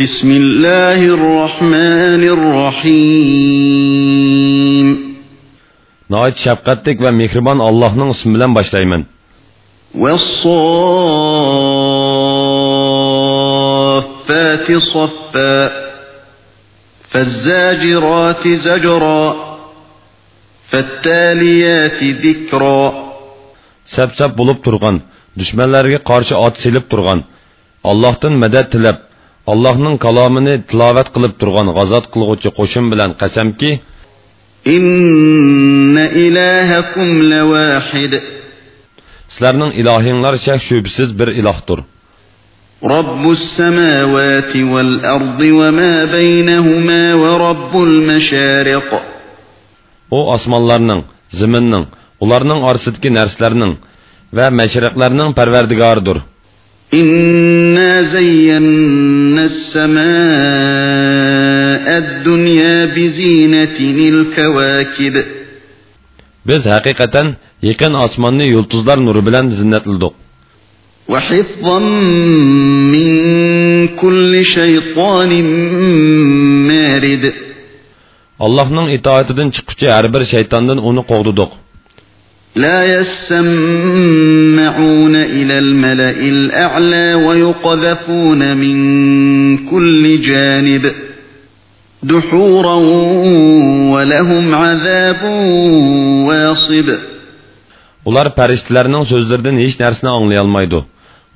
بسم الله الرحمن الرحيم Nəhayət şəfqətlik və mehriban Allah'ın ismi ilə başlayman. والصافات صفا فالزاجرات زجرا فالتاليات ذكرا Səp-səp bulub turğan, düşmənlərə qarşı at silib turğan, Allah'tan mədəd tilab, Allah'ın kalamını tilavət qılıb turğan qazat qılğıcı qoşun bilən qəsəm ki, إن إلهكم لواحد sizlərning ilahinglar şək şübhəsiz bir ilahdır. رب السماوات والأرض وما بينهما ورب المشارق O osmonlarning, zaminning, ularning orasidagi narsalarning va mashriqlarning parvardigoridir. إنا زينا السماء الدنيا بزينة الكواكب. بز حقيقة يكن أسمان يلتزدار نور بلان زنت لدوق وحفظا من كل شيطان مارد. الله نن إطاعتدن چقوچه شيطان دن اونو قوضدوق لا يسمعون إلى الملأ الأعلى ويقذفون من كل جانب دحورا ولهم عذاب واصب Ular farishtalarning so'zlaridan hech narsani anglay olmaydi.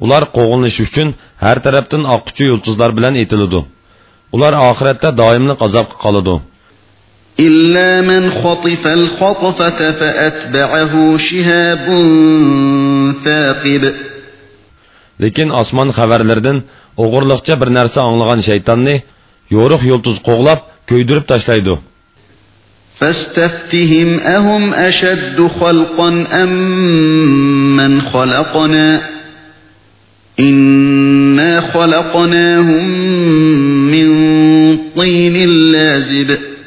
Ular qo'g'inish uchun har tarafdan oqquchi yulduzlar bilan etiladi. Ular oxiratda doimli azobga qoladi. إلا من خطف الخطفة فأتبعه شهاب ثاقب. لكن أسمان خبرلردن أغرلقча بر نرسة أنلغان شيطاني يورخ يلتز قوغلاب كويدرب تشلايدو فاستفتهم أهم أشد خلقا أم من خلقنا. إنا خلقناهم من طين لازب.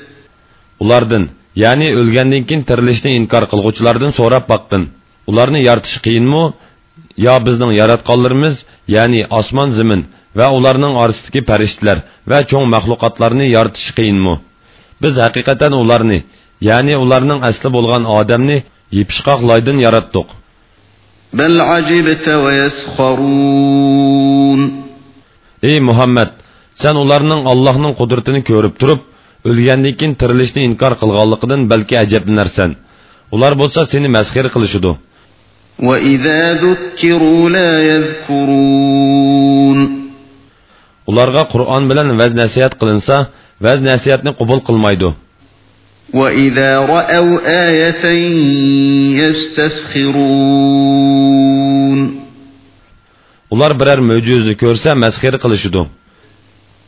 Ulardan, ya'ni o'lgandan keyin tirilishni inkor qilguvchilardan so'rab boqdin. Ularni yaratish qiyinmi? Yo bizning yaratganlarimiz, ya'ni osmon, zamin va ularning orasidagi farishtalar va cho'ng mahluqotlarni yaratish qiyinmi? Biz haqiqatan ularni, ya'ni ularning asli bo'lgan odamni yepishqoq loydan yaratdik. بل عجبت ويسخرون Ey Muhammad, sen ularning Allohning qudratini ko'rib turib, o'lgandan keyin tirilishni inkor qilganligidan balki ajablanarsan. Ular bo'lsa seni masxir qilishidi. Ularga Qur'on bilan vaz nasihat qilinsa, vaz nasihatni qabul qilmaydi. وإذا رأوا آية يستسخرون Ular biror mo'jiza ko'rsa masxir qilishidi.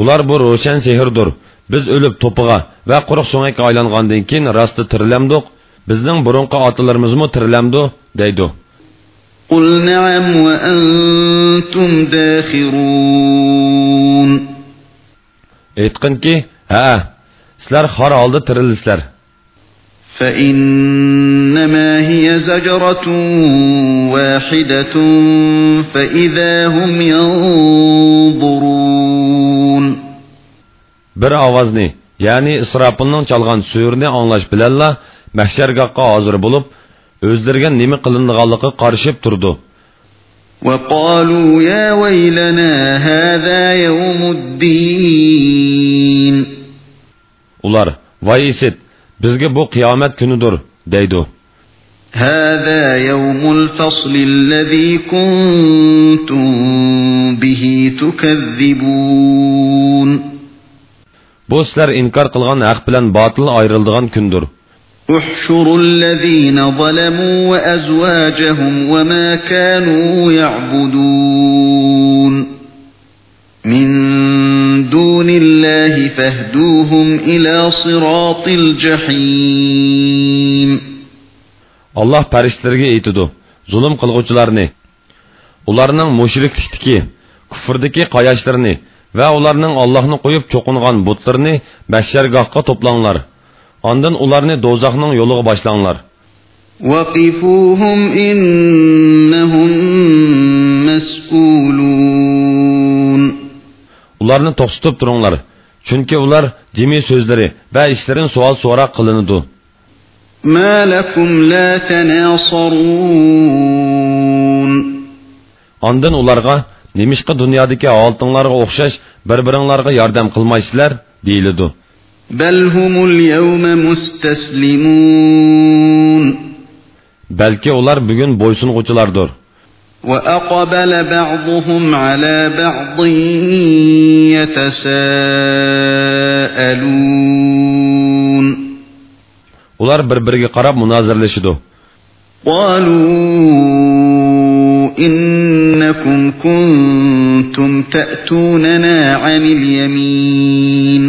Ular bu ro'shan sehrdir. Biz o'lib to'piga va quruq so'ngakka aylangandan keyin rosti tirilamdiq. Bizning burunqi otalarimizmi tirilamdi, deydi. قل نعم وأنتم داخرون Aytqinki, ha, sizlar xor holda tirilisizlar. فإنما هي زجرة واحدة فإذا هم ينظرون Bir ovozni, ya'ni Isrofilning chalgan suyurni anglash bilanla mahshargohga hozir bo'lib, o'zlariga nima qilinganligi qarishib turdi. وقالوا يا ويلنا هذا يوم الدين Ular, voy isit, bizga bu qiyomat kunidir, deydi. هذا يوم الفصل الذي كنتم به تكذبون Bu sizlar inkor qilgan haq bilan botil ayrildigan kundir. احشروا الذين ظلموا وأزواجهم وما كانوا يعبدون min dunillahi fehduhum ila siratil jahim. Allah farishtalarga aytidi zulm qilg'uvchilarni ularning mushriklikdagi kufrdagi qayashlarini va ularning Allohni qo'yib cho'qingan butlarni mahshargohga to'planglar. Ondan ularni do'zaxning yo'liga boshlanglar. Vaqifuhum innahum mas'ulun. Ularni to'xtatib turinglar chunki ular jimi so'zlari va ishlarin savol so'roq qilinadi ما لكم لا تناصرون ondan ularga nemishqa dunyodagi oltinlarga o'xshash bir biringlarga yordam qilmaysizlar deyiladi بل هم اليوم مستسلمون balki ular bugun bo'ysung'uchilardir وأقبل بعضهم على بعض يتساءلون ular bir biriga qarab munozirlashidi قالوا إنكم كنتم تأتوننا عن اليمين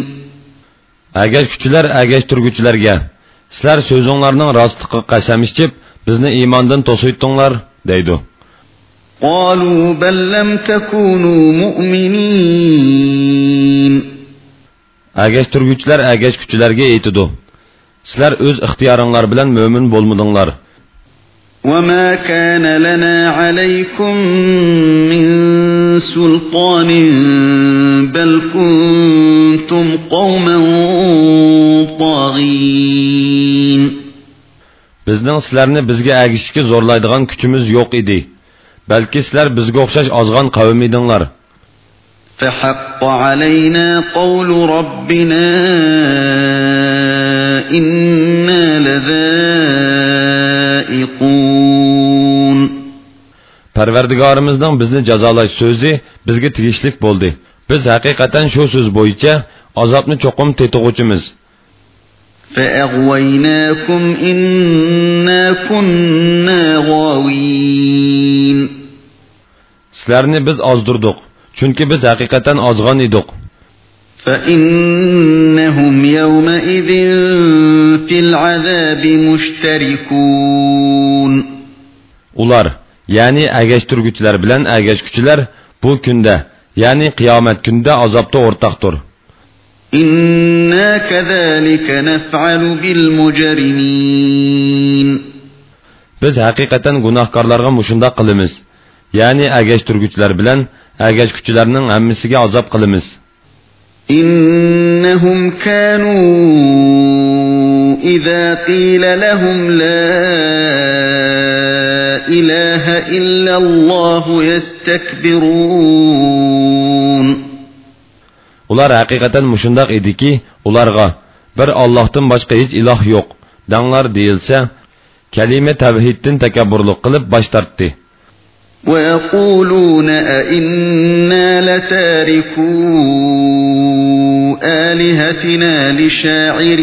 agash kuchilar agash turguchilarga sizlar so'zinglarning rostligiga qasam ichib bizni iymondan to'siytinglar deydi قالوا بل لم تكونوا مؤمنين agash turguchilar agash kuchilarga aytidi sizlar o'z ixtiyoringlar bilan mo'min bo'lmadinglar وما كان لنا عليكم من سلطان بل كنتم قوما طاغين bizning sizlarni bizga agishishga zo'rlaydigan kuchimiz yo'q edi balki sizlar bizga o'xshash ozg'on qavm edinglar فحق علينا قول ربنا إنا لذائقون parvardigorimizning bizni jazolash so'zi bizga tegishlik bo'ldi biz haqiqatan shu so'z bo'yicha azobni cho'qim tetig'uvchimiz فأغويناكم إنا كنا غاوين sizlarni biz ozdirdik chunki biz haqiqatan ozg'on edik فإنهم يومئذ في العذاب مشتركون ular ya'ni agashtirguchilar bilan agashkuchilar bu kunda ya'ni qiyomat kunda azobda o'rtaqdir إنا كذلك نفعل بالمجرمين biz haqiqatan gunohkorlarga mushundoq qilamiz ya'ni agashtirguchilar bilan agashkuchilarning hammasiga azob qilamiz. İnnahum kanu idza qila lahum la ilaha illalloh yastakbirun. Ular haqiqatan mushundoq ediki ularga bir Allohdan boshqa hech iloh yo'q. Danglar deyilsa kalima tavhiddan takabburlik qilib bosh tortdi ويقولون أئنا لتاركو آلهتنا لشاعر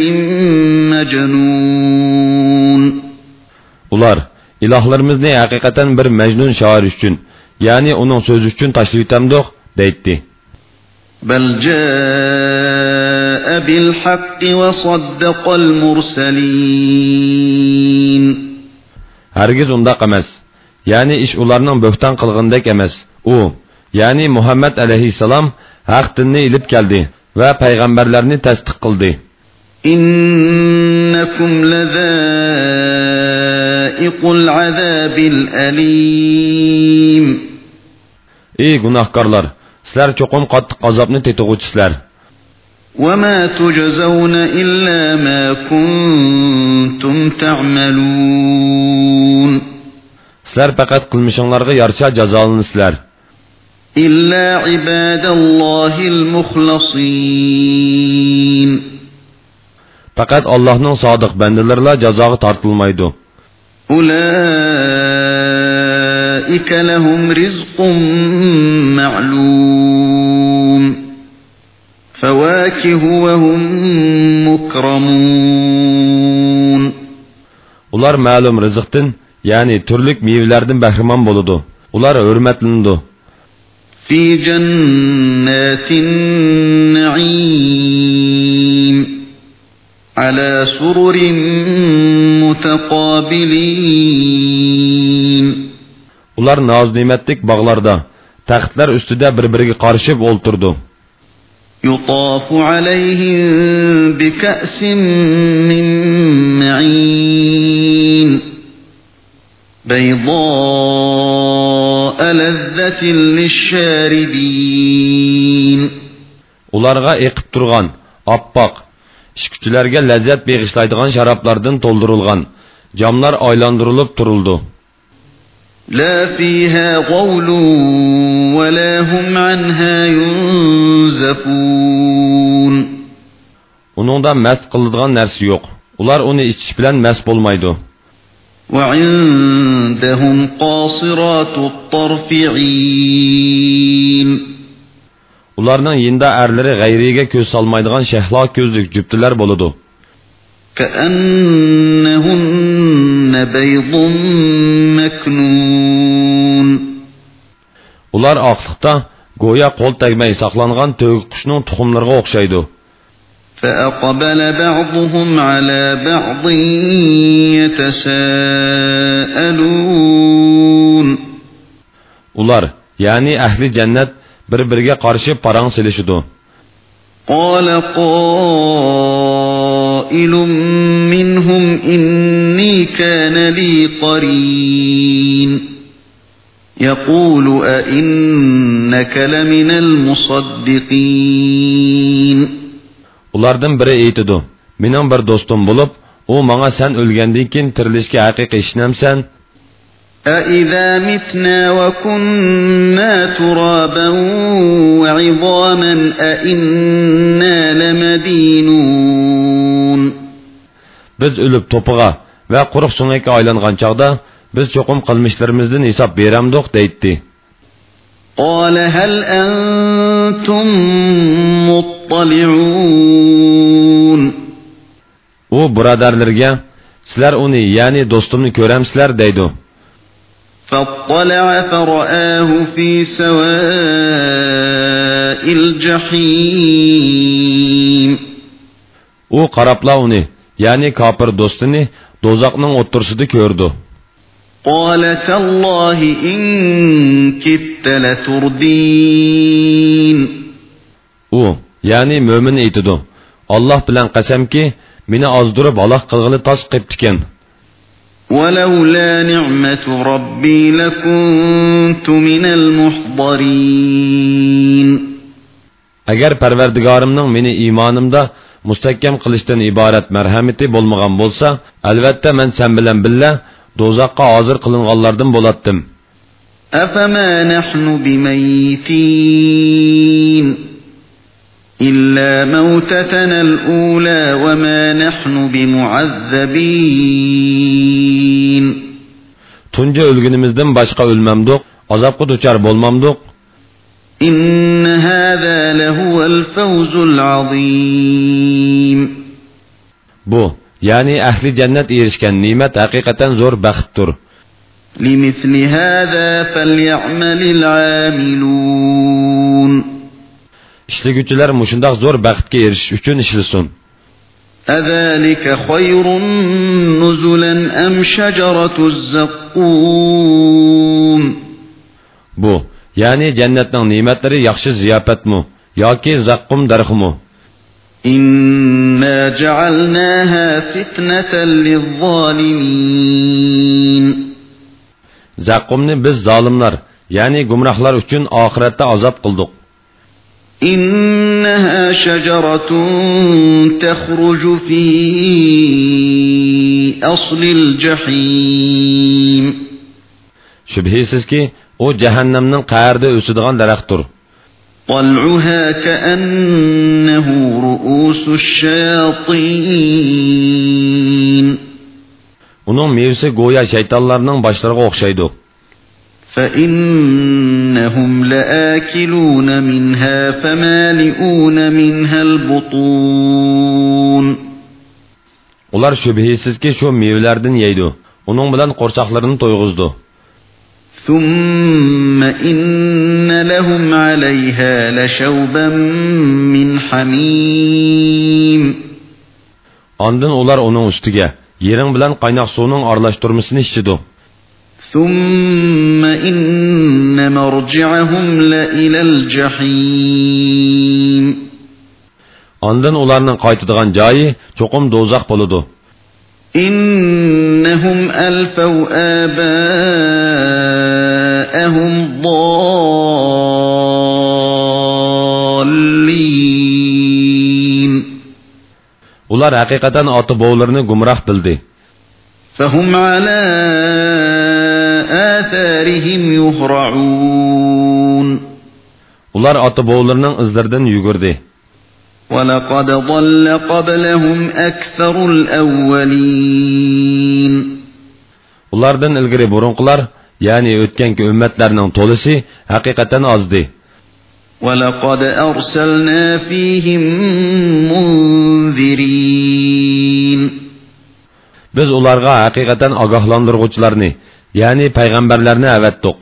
مجنون ular ilohlarimizni haqiqatan bir majnun shoir uchun ya'ni uning so'zi uchun tashlaytamdiq deydi بل جاء بالحق وصدق المرسلين hargiz undoq emas ya'ni ish ularning bo'xton qilgandek emas u ya'ni muhammad alayhissalom haq dinni ilib keldi va payg'ambarlarni tasdiq qildi إنكم لذائق العذاب الأليم ey gunohkorlar sizlar cho'qim qattiq azobni tetig'uvchisizlar وما تجزون إلا ما كنتم تعملون Sizlar faqat qilmishinglarga yarasha jazolansizlar إلا عباد الله المخلصين faqat allohning sodiq bandalarla jazoga tortilmaydi أولئك لهم رزق معلوم فواكه وهم مكرمون ular ma'lum rizqdan ya'ni turlik mevalardan bahramon bo'ladi ular hurmatlanadi في جنات النعيم على سرر متقابلين ular noz ne'matlik bog'larda taxtlar ustida bir biriga qarishib o'ltirdi يطاف عليهم بكأس من معين بيضاء لذة للشاربين ularga eqib turgan oppoq ishkuchilarga lazzat beg'ishlaydigan sharoblardan to'ldirilgan jamlar aylantirilib turildi لا فيها غول ولا هم عنها ينزفون uningda mast qiladigan narsa yo'q ular uni ichish bilan mast bo'lmaydi وعندهم قاصرات الطرف عين ularning yinda erlari g'ayriga ko'z solmaydigan shahlo ko'zlik juftilar bo'ladi كأنهن بيض مكنون ular oqliqda go'yo qo'l tegmay saqlangan to'g qushning tuxumlariga o'xshaydi فأقبل بعضهم على بعض يتساءلون. Ular ya'ni ahli jannat bir biriga qarshi parang silishidi قال قائل منهم إني كان لي قرين. يقول أئنك لمن المصدقين. Ulardan biri aytidi mening bir do'stim bo'lib u manga sen o'lgandan keyin tirilishga haqiqiy ishnamsan أَإِذَا مِتْنَا وَكُنَّا تُرَابًا وَعِظَامًا أَإِنَّا لَمَدِينُونَ biz o'lib to'pig'a va quruq so'ngakka aylangan chog'da biz cho'qim qilmishlarimizdan hisob beramdiq deydi قال هل أنتم مطلعون u birodarlarga sizlar uni ya'ni do'stimni ko'ramsizlar deydi فاطلع فرآه في سواء الجحيم u qarabla uni ya'ni kofir do'stini do'zaxning o'ttirsida ko'rdi قال تالله إن كدت لتردين u ya'ni mo'min aytidi olloh bilan qasamki meni ozdirib aloq qilg'ili tos qilibdikan ولولا نعمة ربي لكنت من المحضرين agar parvardigorimning meni iymonimda mustahkam qilishdan iborat marhamati bo'lmagan bo'lsa albatta man sen bilan billa do'zaxqa hozir qilinganlardan bo'latdim أفما نحن بميتين إلا موتتنا الأولى وما نحن بمعذبين tunji o'lgunimizdan boshqa o'lmamdiq azobga duchor bo'lmamdiq إن هذا لهو الفوز العظيم bu ya'ni ahli jannat erishgan ne'mat haqiqatan zo'r baxtdir لمثل هذا فليعمل العاملون ishlaguvchilar mushundoq zo'r baxtga erishish uchun ishlasin أذلك خير نزلا أم شجرة الزقوم bu ya'ni jannatning ne'matlari yaxshi ziyofatmi yoki zaqqum darximi إنا جعلناها فتنة للظالمين zaqqumni biz zolimlar ya'ni gumrohlar uchun oxiratda azob qildik إنها شجرة تخرج في أصل الجحيم. شبهيسيز كي أو جهنمنن قاردة اسدغان درختور طلعها كأنه رؤوس الشياطين. Onun meyvesi goya şeytanlarının başlarına okşaydı. فإنهم لآكلون منها فمالئون منها البطون ular shubhisizki shu mevalardan yeydi uning bilan qo'rchoqlarini to'yg'izdi ثم إن لهم عليها لشوبا من حميم Ondan ular onun ustiga yering bilan qaynoq suvning aralashtirmasini ichidi. ثم إن مرجعهم لإلى الجحيم Ondan ularning qaytadigan joyi cho'qim do'zax bo'ladi. إنهم ألفوا آباءهم ضالين Ular haqiqatan ota bovlarini gumroh bildi. فهم على آثارهم يهرعون Ular ota bovlarining izlaridan yugurdi. ولقد ضل قبلهم أكثر الأولين Ulardan ilgari burunqilar, ya'ni o'tganki ummatlarning to'lisi haqiqatan ozdi. ولقد أرسلنا فيهم منذرين Biz ularga haqiqatan ogohlantiruvchilarni, ya'ni payg'ambarlarni avatdiq.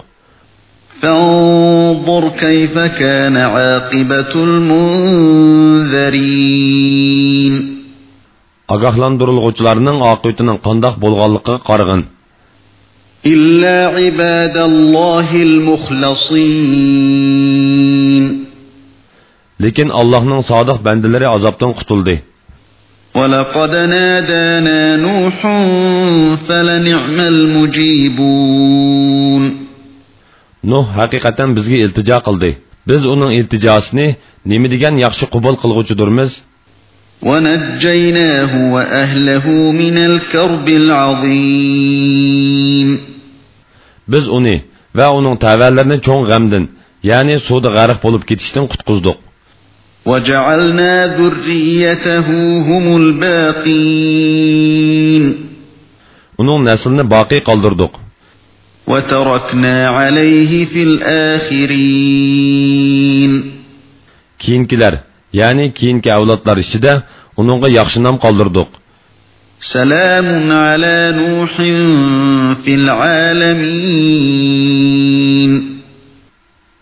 فانظر كيف كان عاقبة المنذرين Ogohlantiruvchilarning oqibatining qandoq bo'lganligiga qarag'in. إلا عباد الله المخلصين Lekin Allohning sodiq bandalari azobdan qutuldi. ولقد نادانا نوح فلنعم المجيبون نوح حقيقة بزغي التجا قلدي بز انن التجاسني نمدگن يخش قبل قلغو درمز. ونجيناه وأهله من الكرب العظيم بز اني ve onun tevellerini çok gömdün. Yani suda garık bulup gitiştin kutkuzduk. وجعلنا ذريته هم الباقين Uning naslini boqiy qoldirdik. وتركنا عليه في الآخرين Keyingilar, ya'ni keyingi avlodlar ichida uningga yaxshi nom qoldirdik. سلام على نوح في العالمين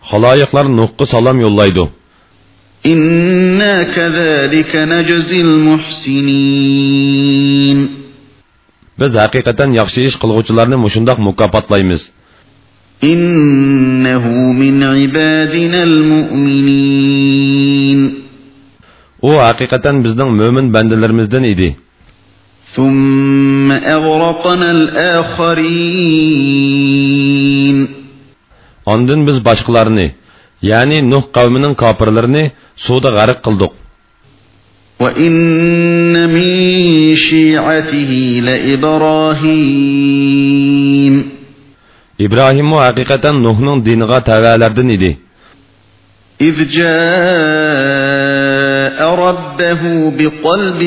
Xaloyiqlar Nuhga salom yo'llaydi. إنا كذلك نجزي المحسنين Biz haqiqatan yaxshi ish qilguvchilarni mushundoq mukofotlaymiz. إنه من عبادنا المؤمنين U haqiqatan bizning mo'min bandalarimizdan edi. ثم أغرقنا الآخرين Ondan biz boshqalarni, ya'ni Nuh qavmining kofirlarini suvda g'arq qildik. وإن من شيعته لإبراهيم İbrahim o haqiqatan Nuhning diniga tavalardan edi. إذ جاء ربه بقلب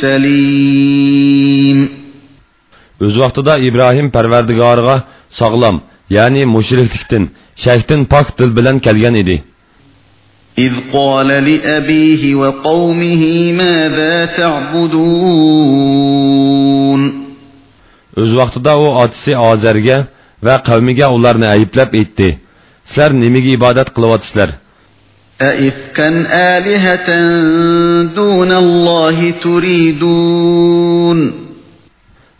سليم O'z vaqtida İbrahim Parvardigoriga sog'lom, ya'ni mushriklikdan, shakdan pok dil bilan kelgan edi. إذ قال لأبيه وقومه ماذا تعبدون O'z vaqtida u otasi Ozarga va qavmiga ularni ayblab aytdi. Sizlar nimaga ibodat qilyapsizlar? أئفكا آلهة دون الله تريدون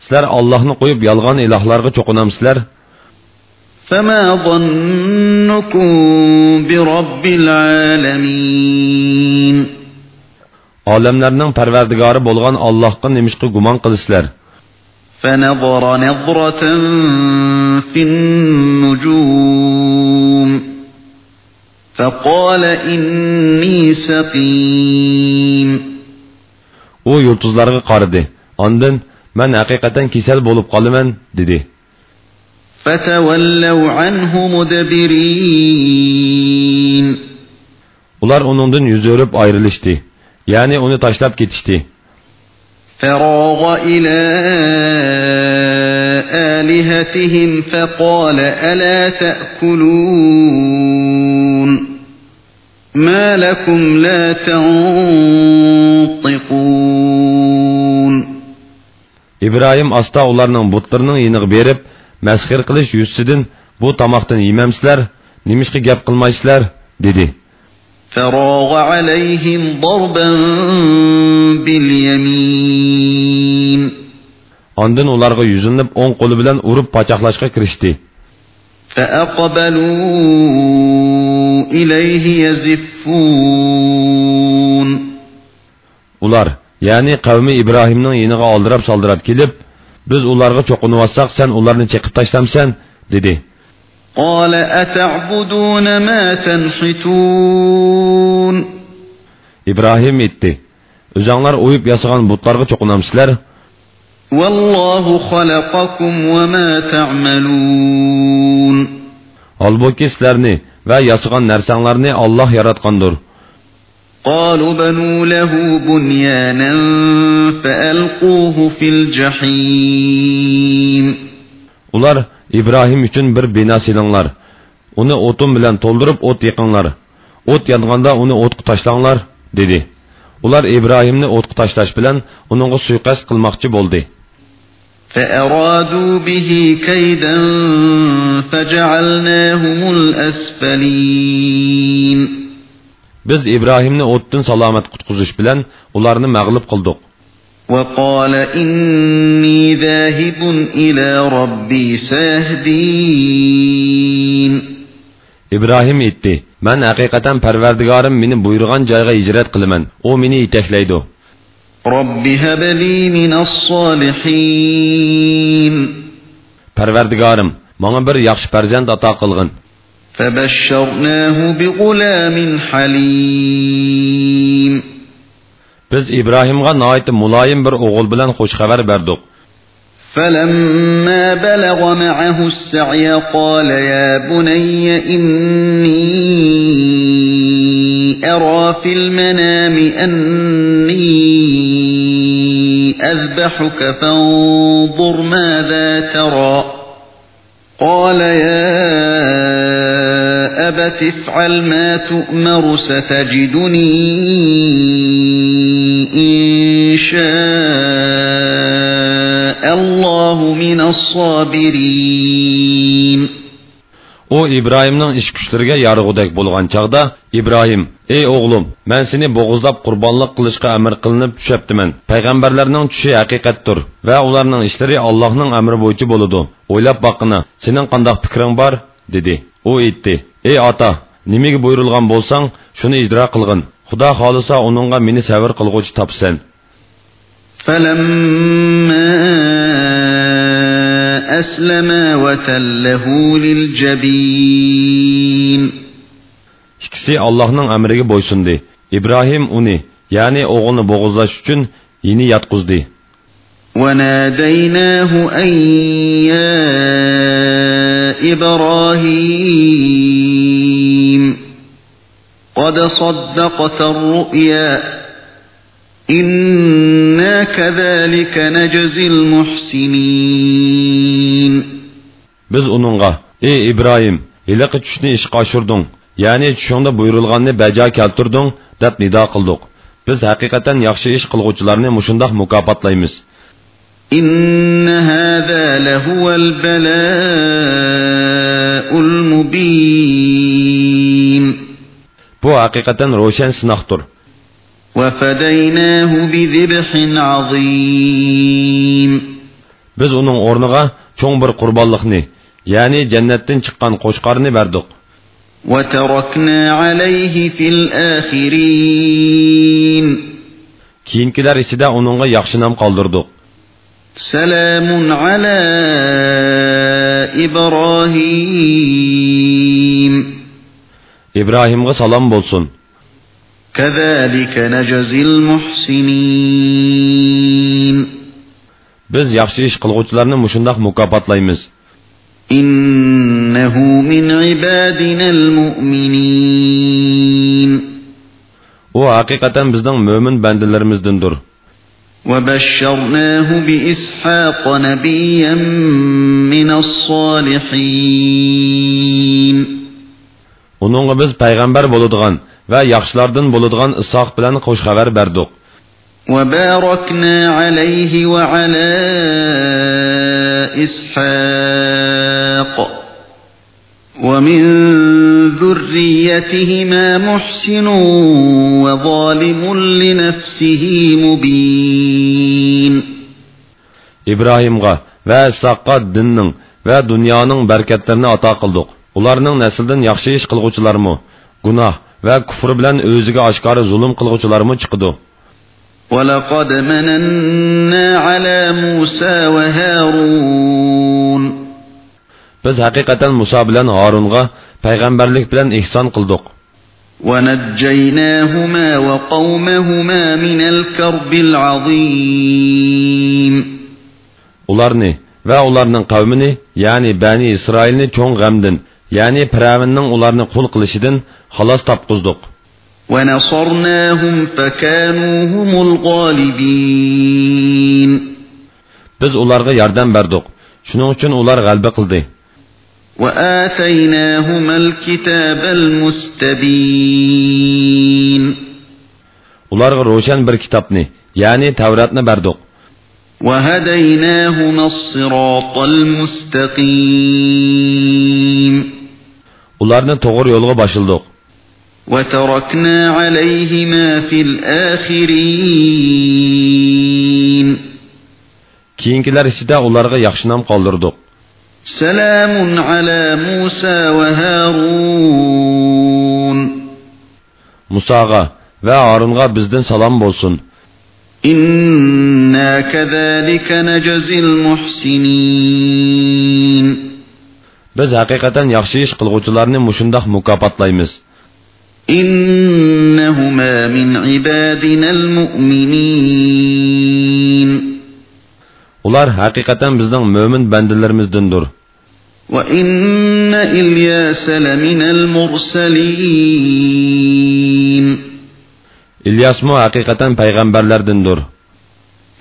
Sizlar Allohni qo'yib yolg'on ilohlarga cho'qinamsizlar? فما ظنكم برب العالمين Olamlarning Parvardigori bo'lgan Allohga nimishqa gumon qilasizlar? فنظر نظرة في النجوم فقال إني سقيم U yulduzlarga qaradi. Ondan men haqiqatan kasal bo'lib qolaman dedi. فتولوا عنه مدبرين Ular uningdan yuz o'rib ayrilishdi. Ya'ni uni tashlab ketishdi. فراغ إلى آلهتهم فقال ألا تأكلون ما لكم لا تنطقون İbrahim asta ularning butlarining yiniga berib, masxir qilish yuzsidan bu tomoqdan yemamsizlar nimishqa gap qilmaysizlar dedi فراغ عليهم ضربا باليمين Ondan ularga yuzinib o'ng qo'li bilan urib pachoqlashga kirishdi. فأقبلوا إليه يزفون Ular, ya'ni qavmi kelib, biz ularga cho'qinib sen ularni chekib tashlamsan, dedi. قال أتعبدون ما تنحتون İbrahim aytdi. O'zinglar o'yib yasagan butlarga cho'qinamsizlar? والله خلقكم وما تعملون Holbuki sizlarni va yasagan narsanglarni Alloh yaratgandir. قالوا بنوا له بنيانا فألقوه في الجحيم Ular İbrahim üçün bir bina silinglar. Uni o'tin bilan to'ldirib o't yiqinglar. O't yonganda uni o'tqa tashlanglar, dedi. Ular İbrahimni o'tqa tashlash bilan uningga suiqasd qilmoqchi bo'ldi. فأرادوا به كيدا فجعلناهم الأسفلين Biz İbrahimni o'tdan salomat qutqizish bilan ularni mag'lub qildik. وقال إني ذاهب إلى ربي سيهدين İbrahim aytdi: "Men haqiqatan Parvardigorim meni buyurgan joyga hijrat qilaman. U meni yetaklaydi." رب هب لي من الصالحين Parvardigorim, menga bir yaxshi farzand ato qilgin. فبشرناه بغلام حليم Biz İbrahimga noit muloyim bir o'g'il bilan xush xabar berdik. فلما بلغ معه السعي قال يا بني إني أرى في المنام أني أذبحك فانظر ماذا ترى قال يا أبت افعل ما تؤمر ستجدني إن شاء الله من الصابرين u ibrohimning ish kuchlariga yorug'udek bo'lgan chog'da ibrohim ey o'g'lim man seni bo'g'izlab qurbonlik qilishga amr qilinib tushabdiman payg'ambarlarning tushi haqiqatdir va ularning ishlari allohning amri bo'yicha bo'ladi o'ylab boqina sening qandoq fikring bor dedi u aytdi ey ota nimaga buyurilgan bo'lsang shuni ijro qilg'in xudo xohlasa uningga meni savr qilg'uvchi topsan فلما أسلما وتله للجبين ikkisi allohning amriga bo'ysundi ibrohim uni ya'ni o'g'ilni bo'g'izlash uchun yini yotqizdi وناديناه أن يا إبراهيم قد صدقت الرؤيا إنا كذلك نجزي المحسنين biz uningga ey ibrohim iliqi tushni ishga oshirding ya'ni tushingda buyurilganni bajo keltirding deb nido qildik biz haqiqatan yaxshi ish qilg'uvchilarni mushundoq mukofotlaymiz إن هذا لهو البلاء المبين bu haqiqatan ro'shan sinoqdir وفديناه بذبح عظيم biz uning o'rniga cho'ng bir qurbonliqni ya'ni jannatdan chiqqan qo'shqarni berdik وتركنا عليه في الآخرين keyingilar ichida uningga yaxshi nom qoldirdik سلام على ibrohimga salom bo'lsin كذلك نجزي المحسنين biz yaxshi ish qilg'uvchilarni mushundoq mukofotlaymiz إنه من عبادنا المؤمنين u haqiqatan bizning mo'min bandalarimizdandir وبشرناه بإسحاق نبيا من الصالحين Onunla biz peygamber buludgan ve yakşılardın buludgan ıssak bilen koş haber berduk. وباركنا عليه وعلى إسحاق ومن ذريتهما محسن وظالم لنفسه مبين إبراهيم غا وإسحاق الدنن ودنيانن بركتلن أتا قلدق Ularning nasldan yaxshi ish qilguvchilarmi, gunoh va kufr bilan o'ziga oshkora zulm qilguvchilarmi chiqdi. وَلَقَدْ مَنَنَّا عَلَى مُوسَى وَهَارُونَ Biz haqiqatan Musa bilan Harunga payg'ambarlik bilan ihson qildik. وَنَجَّيْنَاهُمَا وَقَوْمَهُمَا مِنَ الْكَرْبِ الْعَظِيمِ Ularni va ularning qavmini, ya'ni Bani Isroilni cho'ng g'amdin, ya'ni Firavunning ularni qul qilishidan xalos الْغَالِبِينَ Biz ularga yordam berdik. Shuning uchun ular g'alaba qildi. وَآتَيْنَاهُمَا الْكِتَابَ الْمُسْتَبِينَ Ularga ro'shan bir kitobni, ya'ni Tavratni berdik. وَهَدَيْنَاهُمَا الصِّرَاطَ الْمُسْتَقِيمَ Ularni to'g'ri yo'lga boshildik. وَتَرَكْنَا عَلَيْهِمَا فِي الْآخِرِينَ Keyingilar ichida ularga yaxshi nom qoldirdik. سَلَامٌ عَلَى مُوسَى وَهَارُونَ Musaga va Harunga bizdan salom bo'lsin. إِنَّا كَذَلِكَ نَجْزِي الْمُحْسِنِينَ Biz haqiqatan yaxshi ish qilguvchilarni mushundoq mukofotlaymiz. إِنَّهُمَا مِنْ عِبَادِنَا الْمُؤْمِنِينَ Ular haqiqatan bizning mo'min bandalarimizdandir. وَإِنَّ إِلْيَاسَ لَمِنَ الْمُرْسَلِينَ İlyasmı haqiqatan payg'ambarlardandir.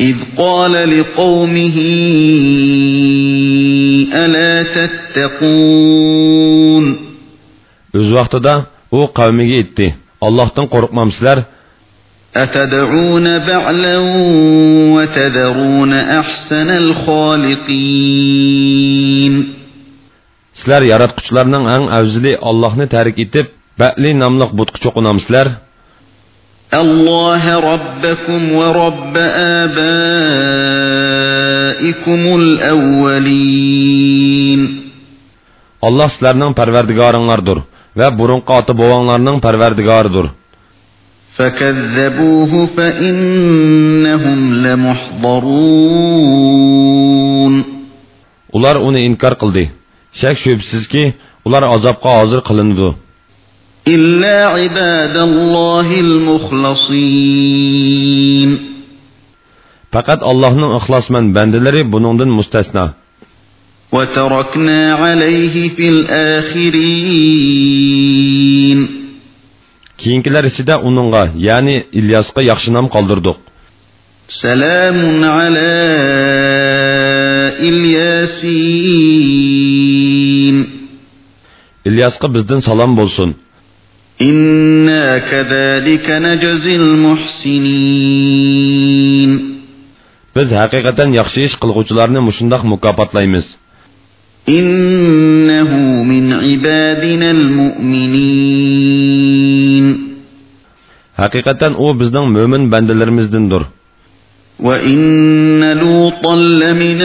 إِذْ قَالَ لِقَوْمِهِ أَلَا تَتَّقُونَ O'z vaqtida u qavmiga aytdi: Allohdan qo'rqmamsizlar? أَتَدْعُونَ بَعْلًا وَتَذَرُونَ أَحْسَنَ الْخَالِقِينَ Sizlar yaratquchilarning eng afzali Allohni tarik etib, Ba'li nomliq butqa cho'qinamsizlar? الله ربكم ورب آبائكم الأولين Allah sizlarning parvardigoringlardir va burunqi ota bobonglarning parvardigoridir. فكذبوه فإنهم لمحضرون Ular uni inkor qildi. Shak shubsizki, ular azobga hozir qilinadi. إلا عباد الله المخلصين Faqat Allohning ixlosmand bandalari buningdan mustasno. وتركنا عليه في الآخرين Keyingilar ichida uningga, ya'ni Ilyosga yaxshi nom qoldirdik. سلام على الياسين Ilyosga bizdan salom bo'lsin. إنا كذلك نجزي المحسنين Biz haqiqatan yaxshi ish qilguvchilarni mushundoq mukofotlaymiz. إنه من عبادنا المؤمنين Haqiqatan u bizning mo'min bandalarimizdandir. وإن لوطا لمن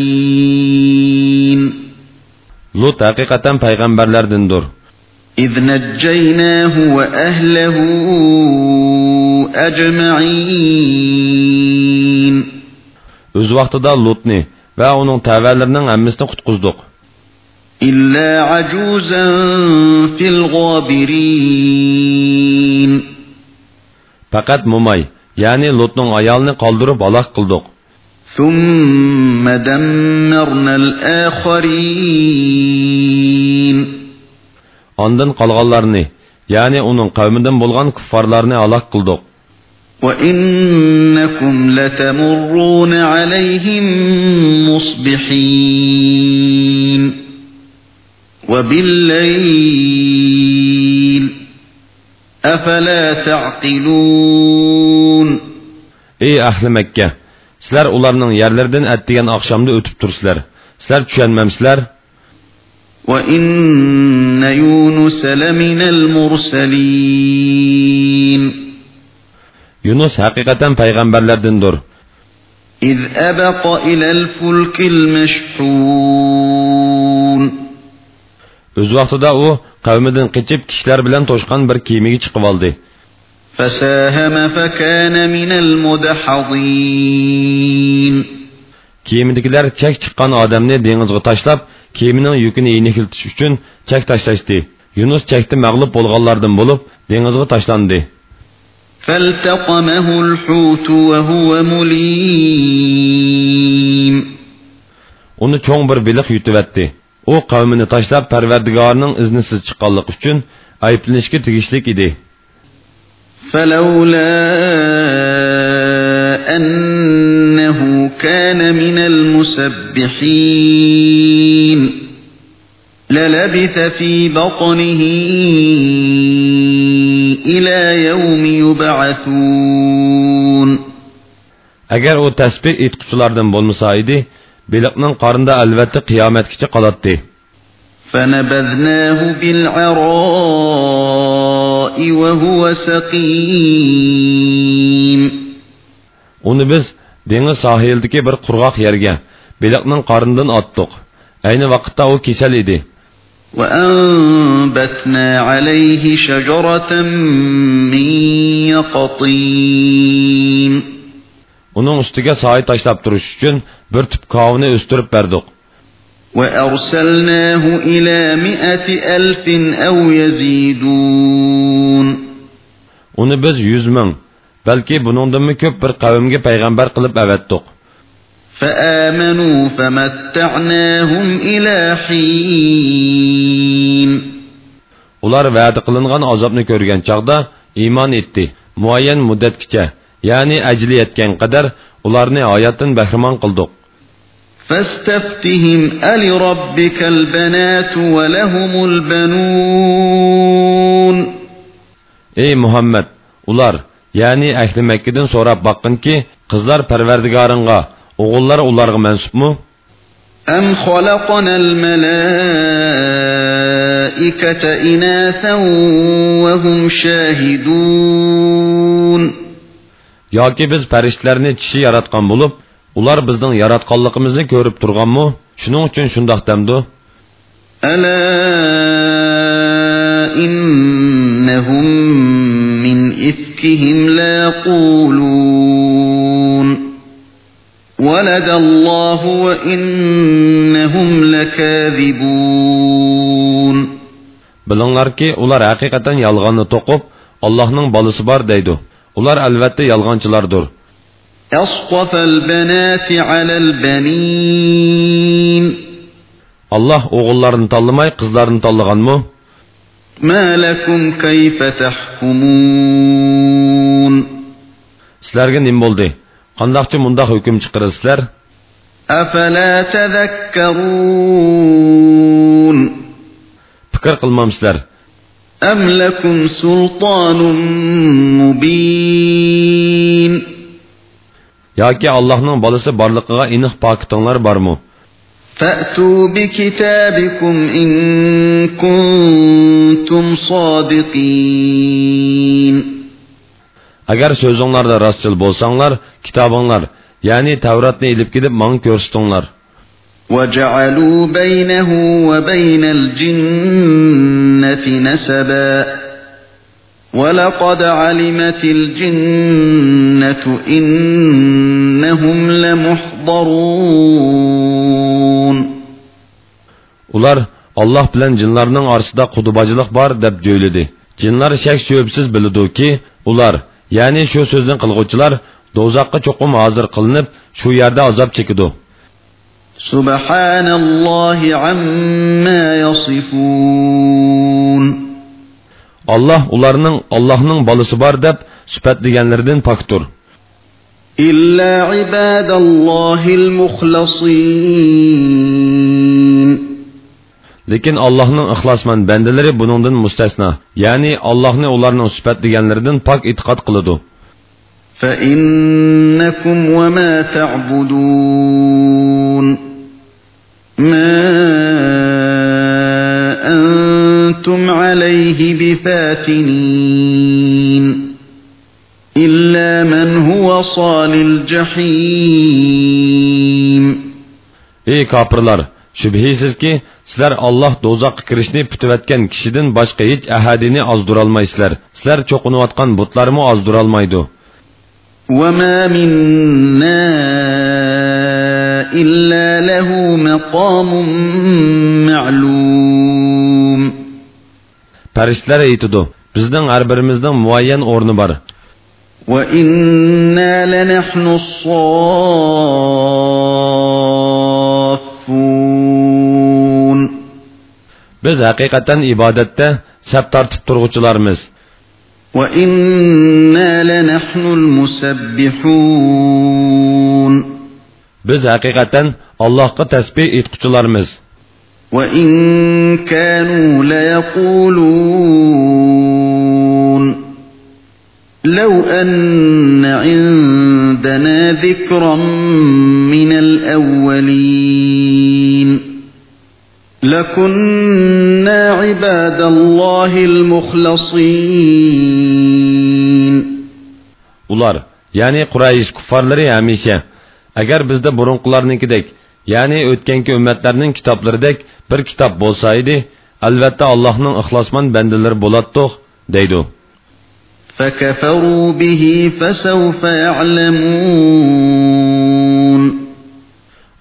المرسلين Lut haqiqatan payg'ambarlardandir. إذ نجيناه وأهله أجمعين O'z vaqtida Lutni va uning tavalarining hammasini qutqizdik. إلا عجوزا في الغابرين Faqat Mumay, ya'ni Lutning ayolini qoldirib halok qildik. ثم دمرنا الآخرين Ondan qolganlarni, ya'ni uning qavmidan bo'lgan kuffarlarni halok qildik. وإنكم لتمرون عليهم مصبحين وبالليل أفلا تعقلون ey ahli makka sizlar ularning yerlaridan atdigan oqshomda o'tib tursizlar sizlar tushunmamsizlar وإن يونس لمن المرسلين yunus haqiqatan payg'ambarlardandir إذ أبق إلى الفلك المشحون o'z vaqtida u qavmidan qichib kishilar bilan to'shqan bir chiqib oldi فساهم فكان من المدحضين kiyimidagilar chak chiqqan odamni dengizga tashlab kiyimining yukini yengiltish uchun chak tashlashdi yunus chakda mag'lub bo'lganlardan bo'lib dengizga tashlandi فالتقمه الحوت وهو مليم uni cho'ng bir biliq yutivatdi u qavmini tashlab parvardigorning iznisiz chiqqanlik uchun ayblanishga tegishlik edi فلولا أنه كان من المسبحين للبث في بطنه إلى يوم يبعثون agar u tasbih etquchilardan bo'lmasa edi biliqning qornida albatta qiyomatgacha qolatdi فنبذناه بالعراء وهو سقيم biz dengiz sohilidagi bir qurg'oq yerga biliqning qornidan otdiq ayni vaqtda u kasal edi وأنبتنا عليه شجرة من يقطين uning ustiga soy tashlab turish uchun bir tup kovni o'stirib berdik وأرسلناه إلى مئة ألف أو يزيدون uni biz yuz ming balki buningdanmi ko'p bir qavmga payg'ambar qilib avatdiq فآمنوا فمتعناهم إلى حين ular va'da qilingan azobni ko'rgan chog'da iymon etdi muayyan muddatgacha ya'ni ajli yetgan qadar ularni hayotdan bahramon qildik فاستفتهم ألربك البنات ولهم البنون ey muhammad ular ya'ni ahli makkadan so'rab boqqinki qizlar parvardigoringga o'g'illar ularga mansubmi أم خلقنا الملائكة إناثا وهم شاهدون yoki biz farishtalarni kishi yaratgan bo'lib ular bizning yaratganligimizni ko'rib turganmi shuning uchun shundoq damdi ألا إنهم من إفكهم لا يقولون ولد الله وإنهم لكاذبون bilinglarki ular haqiqatan yolg'onni to'qib allohning bolasi bor deydi ular albatta yolg'onchilardir أصطفى البنات على البنين alloh o'g'illarni tanlamay qizlarni tanlaganmi ما لكم كيف تحكمون sizlarga nim bo'ldi qandoqchi mundoq hukm chiqarsizlar أفلا تذكرون fikr qilmamsizlar أم لكم سلطان مبين yoki allohning bolasi borliqiga aniq pokitinglar bormi فأتوا بكتابكم إن كنتم صادقين agar so'zinglarda rostchil bo'lsanglar kitobinglar ya'ni tavratni ilib kelib manga ko'rsatinglar وجعلوا بينه وبين الجنة نسبا ولقد علمت الجنة إنهم لمحضرون ular olloh bilan jinlarning orasida qudubachilik bor deb jo'yladi jinlar shak shubsiz bilidiki ular ya'ni shu so'zni qilg'uvchilar do'zaxqa cho'qim hozir qilinib shu yerda azob chekidi سبحان الله عما olloh ularning ollohning bolasi bor deb poktur إلا عباد الله المخلصين lekin allohning ixlosmand bandalari buningdan mustasno ya'ni allohni ularning sifatlaganlaridan pok e'tiqod qiladi فإنكم وما تعبدون ما أنتم عليه بفاتنين إلا من هو صال الجحيم Ey kafirlar! Şübhisizki sizlar Allah dozaqqa kirishni putivatgan kishidan boshqa hech ahadini ozdurolmaysizlar. Sizlar cho'qinayotgan butlarni ozdurolmaydi. وما منا إلا له مقام معلوم Farishtalar aytidi, bizning har birimizning muayyan o'rni bor. وإنا لنحن الصافون Biz haqiqatan ibodatda sap tortib turg'uchilarmiz. وإنا لنحن المسبحون Biz haqiqatan Allohga tasbih etquchilarmiz. وإن كانوا ليقولون لو أن عندنا ذكرا من الأولين لكنا عباد الله المخلصين Ular, ya'ni Quraysh kuffarlari hamisha agar bizda burunqilarnikidek, ya'ni o'tganki ummatlarning kitoblaridek bir kitob bo'lsa edi, albatta Allohning ixlosmon bandalari bo'ladiq, deydi. فكفروا به فسوف يعلمون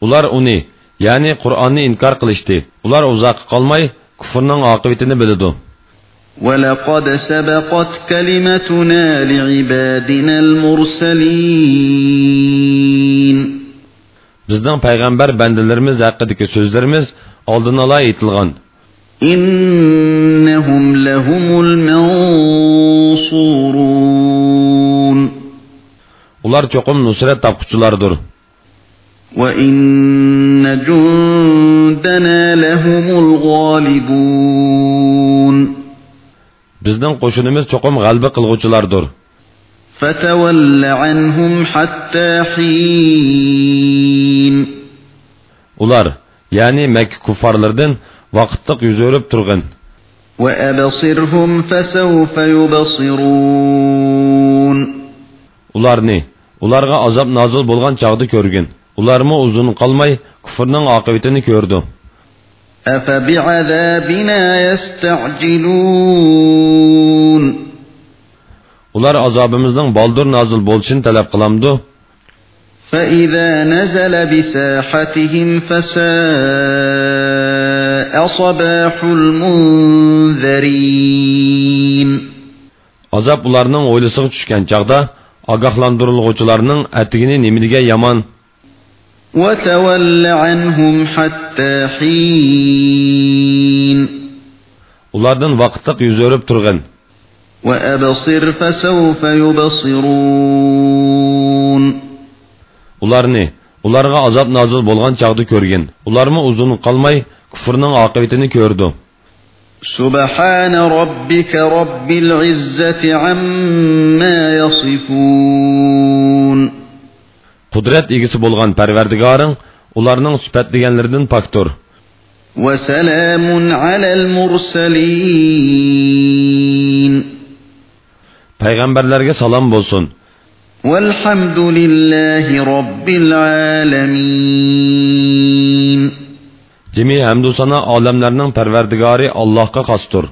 Ular uni, ya'ni Qur'onni inkor qilishdi. Ular uzoq qolmay kufrning oqibatini biladi. ولقد سبقت كلمتنا لعبادنا المرسلين Bizning payg'ambar bandalarimiz haqidagi so'zlarimiz oldin ola aytilgan. إنهم لهم المنصورون Ular cho'qim nusrat topquchilardir. وإن جندنا لهم الغالبون Bizning qo'shinimiz cho'qim g'alba qilg'uvchilardir. فتول عنهم حتى حين Ular, ya'ni Makka kuffarlaridan vaqtliq yuz o'rib turgan. وأبصرهم فسوف يبصرون Ularni, ularga azob nozil bo'lgan chaqda ko'rgin. Ularmi uzun qolmay kufrning oqibatini ko'rdi. أفبعذابنا يستعجلون Ular azobimizning boldir nozil bo'lishini talab qilamdi. فإذا نزل بساحتهم فساء صباح المنذرين Azob ularning o'ylisiga tushgan chaqda ogohlantirilg'uvchilarning atigini nimadiga yomon وتول عنهم حتى حين ulardan vaqtliq yuz o'rib turgan. وأبصر فسوف يبصرون Ularni, ularga azob nozil bo'lgan chaqda ko'rgin. Ularmi uzun qolmay kufrning oqibatini ko'rdi. سبحان ربك رب العزة عما يصفون Qudrat egisi bo'lgan Parvardigoring ularning sifatlaganlaridan pokdir. وسلام على المرسلين Payg'ambarlarga Peygamberlerge salam bolsun. Velhamdülillahi Rabbil alemin. Cemi hemdu sana alemlerinin perverdigari Allah'a kastur.